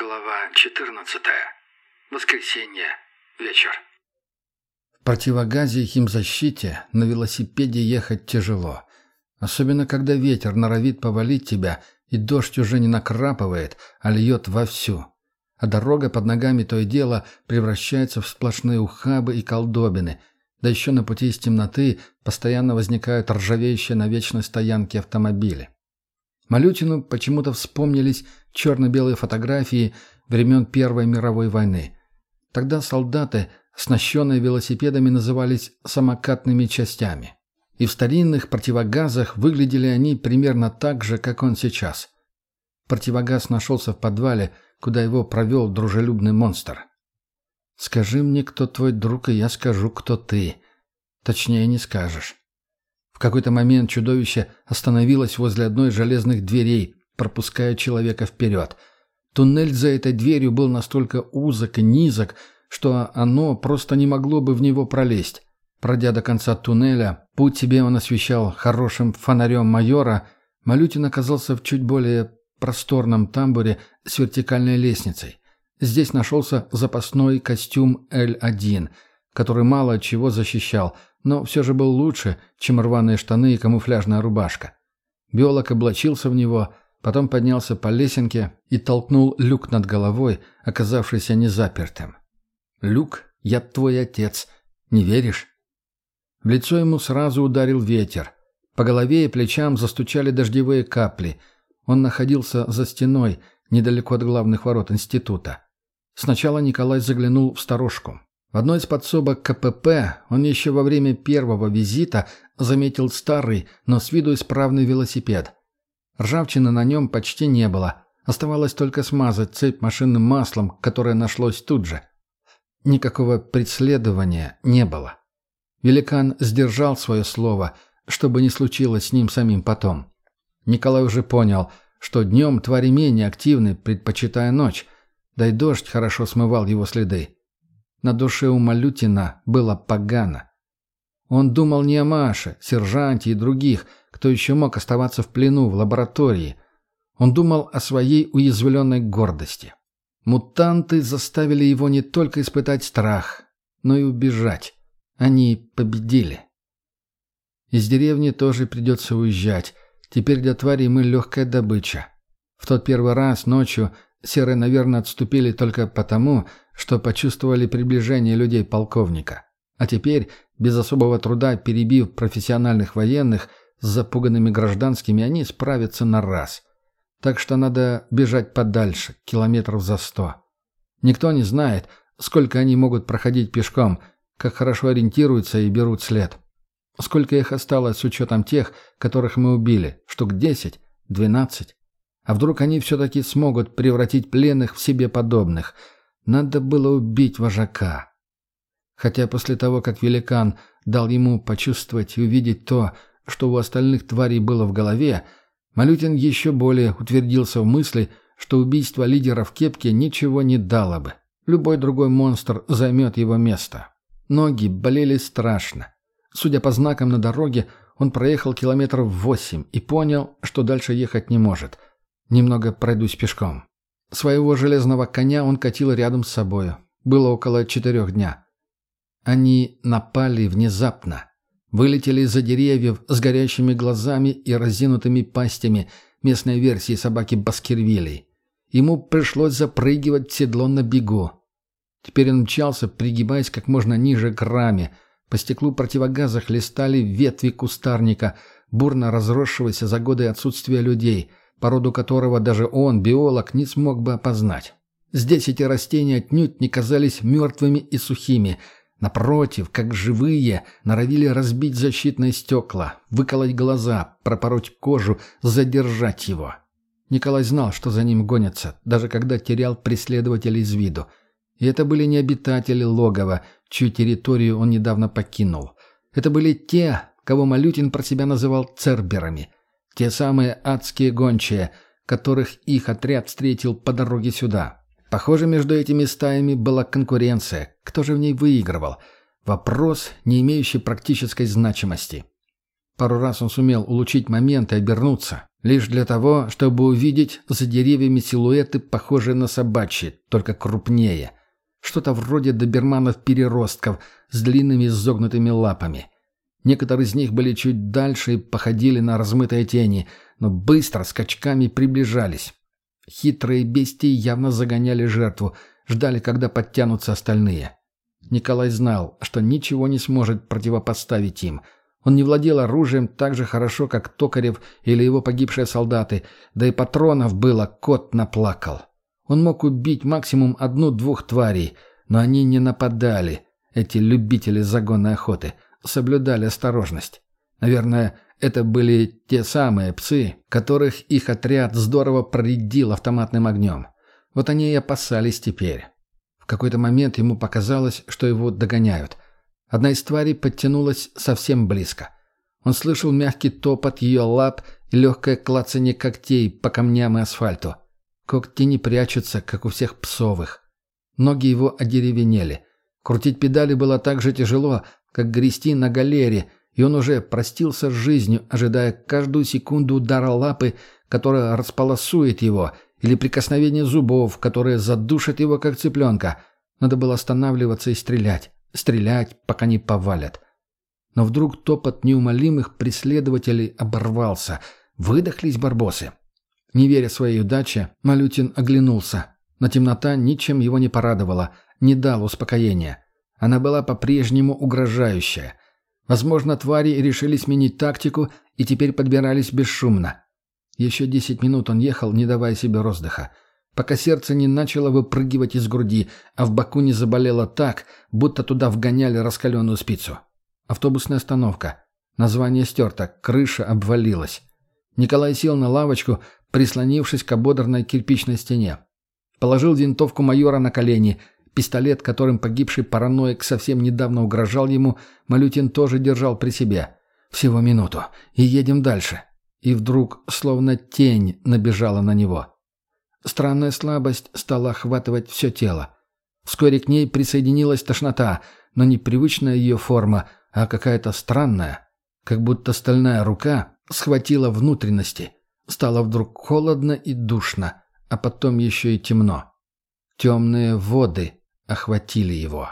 Глава 14. Воскресенье. Вечер. В противогазе и химзащите на велосипеде ехать тяжело. Особенно, когда ветер норовит повалить тебя, и дождь уже не накрапывает, а льет вовсю. А дорога под ногами то и дело превращается в сплошные ухабы и колдобины. Да еще на пути из темноты постоянно возникают ржавеющие на вечной стоянке автомобили. Малютину почему-то вспомнились черно-белые фотографии времен Первой мировой войны. Тогда солдаты, оснащенные велосипедами, назывались самокатными частями. И в старинных противогазах выглядели они примерно так же, как он сейчас. Противогаз нашелся в подвале, куда его провел дружелюбный монстр. «Скажи мне, кто твой друг, и я скажу, кто ты. Точнее, не скажешь какой-то момент чудовище остановилось возле одной из железных дверей, пропуская человека вперед. Туннель за этой дверью был настолько узок и низок, что оно просто не могло бы в него пролезть. Пройдя до конца туннеля, путь себе он освещал хорошим фонарем майора, Малютин оказался в чуть более просторном тамбуре с вертикальной лестницей. Здесь нашелся запасной костюм L1, который мало чего защищал – но все же был лучше, чем рваные штаны и камуфляжная рубашка. Биолог облачился в него, потом поднялся по лесенке и толкнул люк над головой, оказавшийся незапертым. «Люк, я твой отец. Не веришь?» В лицо ему сразу ударил ветер. По голове и плечам застучали дождевые капли. Он находился за стеной, недалеко от главных ворот института. Сначала Николай заглянул в сторожку. В одной из подсобок КПП он еще во время первого визита заметил старый, но с виду исправный велосипед. Ржавчины на нем почти не было. Оставалось только смазать цепь машинным маслом, которое нашлось тут же. Никакого преследования не было. Великан сдержал свое слово, чтобы не случилось с ним самим потом. Николай уже понял, что днем твари менее активны, предпочитая ночь, да и дождь хорошо смывал его следы. На душе у Малютина было погано. Он думал не о Маше, сержанте и других, кто еще мог оставаться в плену в лаборатории. Он думал о своей уязвленной гордости. Мутанты заставили его не только испытать страх, но и убежать. Они победили. Из деревни тоже придется уезжать. Теперь для тварей мы легкая добыча. В тот первый раз ночью серые, наверное, отступили только потому, что почувствовали приближение людей полковника. А теперь, без особого труда перебив профессиональных военных, с запуганными гражданскими они справятся на раз. Так что надо бежать подальше, километров за сто. Никто не знает, сколько они могут проходить пешком, как хорошо ориентируются и берут след. Сколько их осталось с учетом тех, которых мы убили? Штук десять? Двенадцать? А вдруг они все-таки смогут превратить пленных в себе подобных – надо было убить вожака. Хотя после того, как великан дал ему почувствовать и увидеть то, что у остальных тварей было в голове, Малютин еще более утвердился в мысли, что убийство лидера в кепке ничего не дало бы. Любой другой монстр займет его место. Ноги болели страшно. Судя по знакам на дороге, он проехал километров восемь и понял, что дальше ехать не может. Немного пройдусь пешком. Своего железного коня он катил рядом с собою. Было около четырех дня. Они напали внезапно. Вылетели из-за деревьев с горящими глазами и разинутыми пастями местной версии собаки Баскервилей. Ему пришлось запрыгивать седло на бегу. Теперь он мчался, пригибаясь как можно ниже к раме. По стеклу противогаза хлестали ветви кустарника, бурно разросшегося за годы отсутствия людей – породу которого даже он, биолог, не смог бы опознать. Здесь эти растения отнюдь не казались мертвыми и сухими. Напротив, как живые, норовили разбить защитные стекла, выколоть глаза, пропороть кожу, задержать его. Николай знал, что за ним гонятся, даже когда терял преследователей из виду. И это были не обитатели логова, чью территорию он недавно покинул. Это были те, кого Малютин про себя называл церберами – те самые адские гончие, которых их отряд встретил по дороге сюда. Похоже, между этими стаями была конкуренция. Кто же в ней выигрывал? Вопрос, не имеющий практической значимости. Пару раз он сумел улучшить момент и обернуться, лишь для того, чтобы увидеть за деревьями силуэты, похожие на собачьи, только крупнее. Что-то вроде доберманов-переростков с длинными изогнутыми лапами. Некоторые из них были чуть дальше и походили на размытые тени, но быстро скачками приближались. Хитрые бестии явно загоняли жертву, ждали, когда подтянутся остальные. Николай знал, что ничего не сможет противопоставить им. Он не владел оружием так же хорошо, как Токарев или его погибшие солдаты, да и патронов было, кот наплакал. Он мог убить максимум одну-двух тварей, но они не нападали, эти любители загонной охоты – соблюдали осторожность. Наверное, это были те самые псы, которых их отряд здорово проредил автоматным огнем. Вот они и опасались теперь. В какой-то момент ему показалось, что его догоняют. Одна из тварей подтянулась совсем близко. Он слышал мягкий топот ее лап и легкое клацанье когтей по камням и асфальту. Когти не прячутся, как у всех псовых. Ноги его одеревенели. Крутить педали было так же тяжело, как грести на галере, и он уже простился с жизнью, ожидая каждую секунду удара лапы, которая располосует его, или прикосновение зубов, которые задушат его, как цыпленка. Надо было останавливаться и стрелять. Стрелять, пока не повалят. Но вдруг топот неумолимых преследователей оборвался. Выдохлись барбосы. Не веря своей удаче, Малютин оглянулся. Но темнота ничем его не порадовала, не дал успокоения. Она была по-прежнему угрожающая. Возможно, твари решили сменить тактику и теперь подбирались бесшумно. Еще десять минут он ехал, не давая себе роздыха. Пока сердце не начало выпрыгивать из груди, а в боку не заболело так, будто туда вгоняли раскаленную спицу. Автобусная остановка. Название стерто, крыша обвалилась. Николай сел на лавочку, прислонившись к ободранной кирпичной стене. Положил винтовку майора на колени Пистолет, которым погибший параноик совсем недавно угрожал ему, Малютин тоже держал при себе. Всего минуту. И едем дальше. И вдруг, словно тень, набежала на него. Странная слабость стала охватывать все тело. Вскоре к ней присоединилась тошнота, но не привычная ее форма, а какая-то странная. Как будто стальная рука схватила внутренности. Стало вдруг холодно и душно, а потом еще и темно. Темные воды — охватили его.